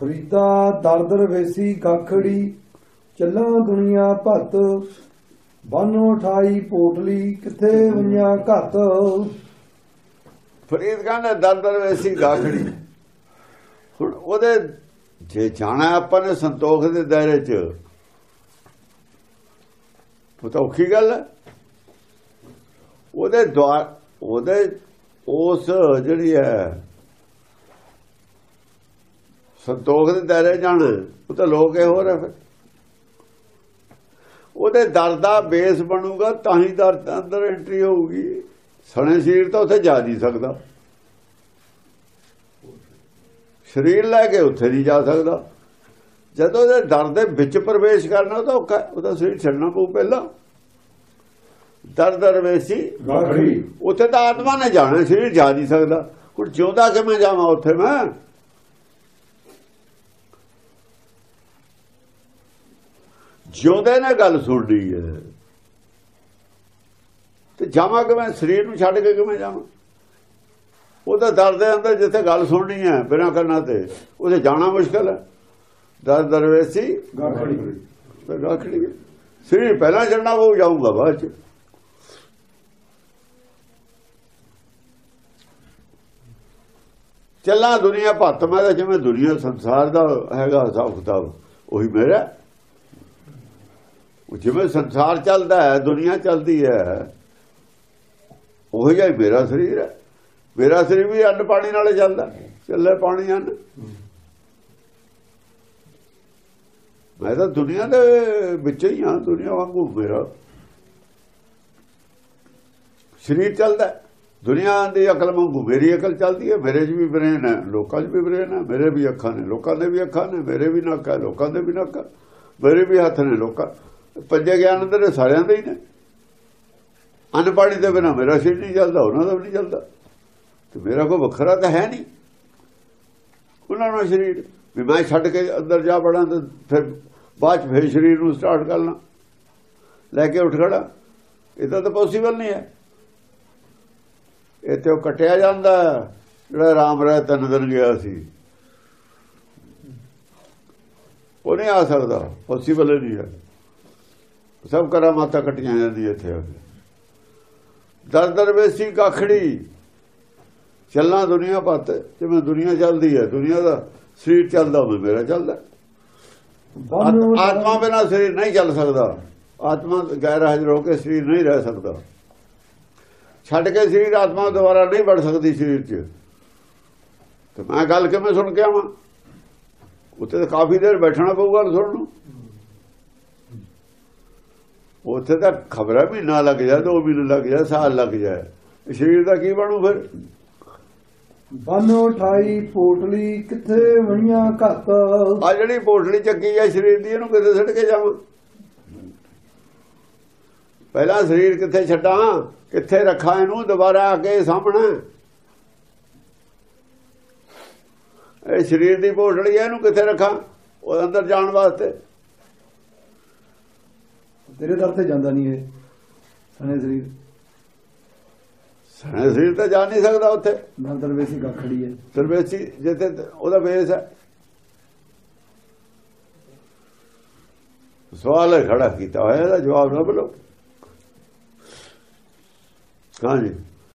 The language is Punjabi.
ਫਰੀਦਾ ਦਰਦਰ ਵੇਸੀ ਗਾਖੜੀ, ਚੱਲਾਂ ਦੁਨੀਆ ਭੱਤ, ਬਾਨੋ ਠਾਈ ਪੋਟਲੀ, ਕਿੱਥੇ ਵਈਆਂ ਘੱਤ? ਫਰੀਦ ਕਹਿੰਦਾ ਦਰ ਵੇਸੀ ਗਾਖੜੀ। ਹੁਣ ਉਹਦੇ, ਜੇ ਜਾਣਾ ਆਪਾਂ ਨੇ ਸੰਤੋਖ ਦੇ ਦਾਇਰੇ 'ਚ, ਉਹ ਔਖੀ ਗੱਲ ਹੈ। ਉਹਦੇ ਦਵਾਰ ਉਹਦੇ, ਉਸ ਜਿਹੜੀ ਹੈ ਸੰਤੋਖ ਦੇ ਦਾਇਰੇ ਜਾਣਾ ਉਹ ਤਾਂ ਲੋਕ ਇਹ ਹੋ ਰਿਹਾ ਫਿਰ। ਉਹਦੇ ਦਰ ਦਾ ਬੇਸ ਬਣੂਗਾ ਤਾਂ ਹੀ ਦਰ ਅੰਦਰ ਐਂਟਰੀ ਹੋਊਗੀ। ਸਣੇ ਸਰੀਰ ਤਾਂ ਉੱਥੇ ਜਾ ਨਹੀਂ ਸਕਦਾ। ਸਰੀਰ ਲੈ ਕੇ ਉੱਥੇ ਨਹੀਂ ਜਾ ਸਕਦਾ। ਜਦੋਂ ਉਹਦੇ ਦਰ ਦੇ ਵਿੱਚ ਪ੍ਰਵੇਸ਼ ਕਰਨਾ ਤਾਂ ਔਖਾ ਹੈ। ਉਹਦਾ ਸਰੀਰ ਛੱਡਣਾ ਪਊ ਪਹਿਲਾਂ। ਦਰ ਦਰ ਵੇਸੀ ਗਾਖੜੀ ਉੱਥੇ ਤਾਂ ਆਤਮਾ ਨੇ ਜਾਣਾ ਸਰੀਰ ਜਾ ਨਹੀਂ ਸਕਦਾ। ਹੁਣ ਜਿਉਂਦਾ ਕਿਵੇਂ ਜਾਵਾਂ ਉੱਥੇ ਮੈਂ? ਜਿਉਂਦੇ ਨੇ ਗੱਲ ਸੁਣਨੀ ਹੈ ਤੇ ਜਾਵਾਂ ਕਿਵੇਂ? ਸਰੀਰ ਨੂੰ ਛੱਡ ਕੇ ਕਿਵੇਂ ਜਾਵਾਂ? ਉਹ ਤਾਂ ਦਰ ਦੇ ਅੰਦਰ ਜਿੱਥੇ ਗੱਲ ਸੁਣਨੀ ਹੈ ਬਿਨਾਂ ਕਰਨਾ ਤੇ। ਉਹਦੇ ਜਾਣਾ ਮੁਸ਼ਕਲ ਹੈ ਦਰ ਦਰਵੇਸੀ ਗਾਖੜੀ ਤੇ ਗਾਖੜੀ ਸਰੀਰ ਪਹਿਲਾਂ ਛੱਡਣਾ ਉਹ ਜਾਊਗਾ ਬਾਅਦ ਚ। ਚੱਲਾਂ ਦੁਨੀਆ ਭੱਤ ਮੈਂ ਜਿਵੇਂ ਦੁਨੀਆ ਸੰਸਾਰ ਦਾ ਹੈਗਾ ਹਿਸਾਬ ਕਿਤਾਬ ਉਹੀ ਮੇਰਾ। ਜਿਵੇਂ ਸੰਸਾਰ ਚੱਲਦਾ ਹੈ, ਦੁਨੀਆ ਚੱਲਦੀ ਹੈ, ਉਹ ਜਿਹਾ ਹੀ ਮੇਰਾ ਸਰੀਰ ਹੈ। ਮੇਰਾ ਸਰੀਰ ਵੀ ਅੰਨ ਪਾਣੀ ਨਾਲੇ ਚੱਲਦਾ, ਚੱਲੇ ਪਾਣੀ ਅੰਨ। ਮੈਂ ਤਾਂ ਦੁਨੀਆ ਦੇ ਵਿੱਚ ਹੀ ਹਾਂ, ਦੁਨੀਆ ਵਾਂਗੂ ਮੇਰਾ। ਸਰੀਰ ਚੱਲਦਾ ਹੈ। ਦੁਨੀਆ ਦੀ ਅਕਲ ਵਾਂਗੂ ਮੇਰੀ ਅਕਲ ਚੱਲਦੀ ਹੈ, ਮੇਰੇ 'ਚ ਵੀ ਬ੍ਰੇਨ ਹੈ, ਲੋਕਾਂ 'ਚ ਵੀ ਬ੍ਰੇਨ ਹੈ, ਮੇਰੇ ਵੀ ਅੱਖਾਂ ਨੇ, ਲੋਕਾਂ ਦੇ ਵੀ ਅੱਖਾਂ ਨੇ, ਮੇਰੇ ਵੀ ਨੱਕ ਹੈ, ਲੋਕਾਂ ਦੇ ਵੀ ਨੱਕ ਹੈ, ਮੇਰੇ ਵੀ ਹੱਥ ਨੇ, ਲੋਕਾਂ ਪੰਜੇ ਗਿਆਨ ਦੇ ਸਾਰਿਆਂ ਦੇ ਹੀ ਨੇ। ਅਨਪੜ੍ਹੀ ਦੇ ਬਿਨਾ ਮੇਰਾ ਸਰੀਰ ਨਹੀਂ ਚੱਲਦਾ, ਉਹਨਾਂ ਦਾ ਵੀ ਨਹੀਂ ਚੱਲਦਾ। ਤੇ ਮੇਰਾ ਕੋਈ ਵੱਖਰਾ ਤਾਂ ਹੈ ਨਹੀਂ। ਉਹਨਾਂ ਨੂੰ ਸਰੀਰ, ਵੀ ਮੈਂ ਛੱਡ ਕੇ ਅੰਦਰ ਜਾ ਬੜਾਂ ਤੇ ਫਿਰ ਬਾਅਦ ਚ ਫਿਰ ਸਰੀਰ ਨੂੰ ਸਟਾਰਟ ਕਰਨਾ। ਲੈ ਕੇ ਉੱਠ ਖੜਾ। ਇਹ ਤਾਂ ਪੋਸੀਬਲ ਨਹੀਂ ਹੈ। ਇਹ ਤੇ ਉਹ ਕਟਿਆ ਜਾਂਦਾ, ਜਿਹੜਾ ਰਾਮ ਰਾਏ ਤਿੰਨ ਦਿਨ ਗਿਆ ਸੀ। ਉਹ ਨਹੀਂ ਆ ਸਕਦਾ ਪੋਸੀਬਲ ਨਹੀਂ ਹੈ। ਸਭ ਕਰਾਮਾਤਾਂ ਕੱਟੀਆਂ ਜਾਂਦੀਆਂ ਇੱਥੇ ਆ ਕੇ। ਦਰ ਦਰ ਵੇਸੀ ਕਾਖੜੀ। ਚੱਲਣਾ ਦੁਨੀਆ ਪੱਤ ਜਿਵੇਂ ਦੁਨੀਆ ਚੱਲਦੀ ਹੈ ਦੁਨੀਆ ਦਾ ਸਰੀਰ ਚੱਲਦਾ ਹੋਵੇ ਮੇਰਾ ਚੱਲਦਾ। ਆਤਮਾ ਬਿਨਾ ਸਰੀਰ ਨਹੀਂ ਚੱਲ ਸਕਦਾ। ਆਤਮਾ ਗੈਰ ਹਾਜ਼ਰ ਹੋ ਕੇ ਸਰੀਰ ਨਹੀਂ ਰਹਿ ਸਕਦਾ। ਛੱਡ ਕੇ ਸਰੀਰ ਆਤਮਾ ਦੁਆਰਾ ਨਹੀਂ ਵੜ ਸਕਦੀ ਸਰੀਰ 'ਚ। ਤੇ ਮੈਂ ਗੱਲ ਕਿਵੇਂ ਸੁਣ ਕੇ ਆਵਾਂ? ਉੱਥੇ ਤਾਂ ਕਾਫੀ ਦੇਰ ਬੈਠਣਾ ਪਊਗਾ ਸੁਣਨ ਨੂੰ। ਉੱਥੇ ਤਾਂ ਖਬਰਾਂ ਵੀ ਨਾ ਲੱਗ ਜਾ ਦੋ ਮਹੀਨੇ ਲੱਗ ਜਾ ਸਾਲ ਲੱਗ ਜਾਏ ਸਰੀਰ ਦਾ ਕੀ ਬਣੂ ਫਿਰ? ਬਾਨੋ ਠਾਈ ਪੋਟਲੀ ਕਿੱਥੇ ਵਈਆਂ ਘੱਤ? ਆ ਜਿਹੜੀ ਪੋਟਲੀ ਚੱਕੀ ਹੈ ਸਰੀਰ ਦੀ ਇਹਨੂੰ ਕਿੱਥੇ ਛੱਡ ਕੇ ਜਾਵਾਂ? ਪਹਿਲਾਂ ਸਰੀਰ ਕਿੱਥੇ ਛੱਡਾਂ? ਕਿੱਥੇ ਰੱਖਾਂ ਇਹਨੂੰ? ਦੁਬਾਰਾ ਆ ਕੇ ਸਾਹਮਣੇ। ਇਹ ਸਰੀਰ ਦੀ ਪੋਟਲੀ ਹੈ ਇਹਨੂੰ ਕਿੱਥੇ ਰੱਖਾਂ? ਉਹ ਅੰਦਰ ਜਾਣ ਵਾਸਤੇ। ਤੇਰੇ ਦਰ ਤੇ ਜਾਂਦਾ ਨਹੀਂ ਇਹ। ਸਣੇ ਸਰੀਰ। ਸਣੇ ਸਰੀਰ ਤਾਂ ਜਾ ਨਹੀਂ ਸਕਦਾ ਉੱਥੇ। ਦਰਦਰ ਵੇਸੀ ਗਾਖੜੀ ਹੈ। ਸਰਵੇਸੀ ਜਿੱਥੇ ਉਹਦਾ ਬੇਸ ਹੈ। ਸਵਾਲ ਖੜਾ ਕੀਤਾ ਹੋਇਆ ਇਹਦਾ ਜਵਾਬ ਨਾ ਬਲੋ ਹਾਂਜੀ